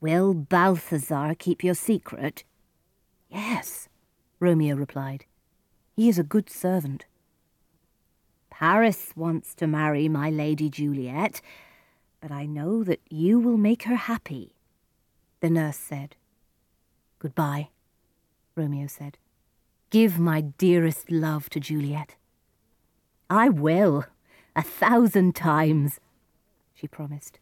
Will Balthazar keep your secret? Yes, Romeo replied. He is a good servant. Paris wants to marry my Lady Juliet, but I know that you will make her happy, the nurse said. Goodbye, Romeo said. Give my dearest love to Juliet. I will, a thousand times, she promised.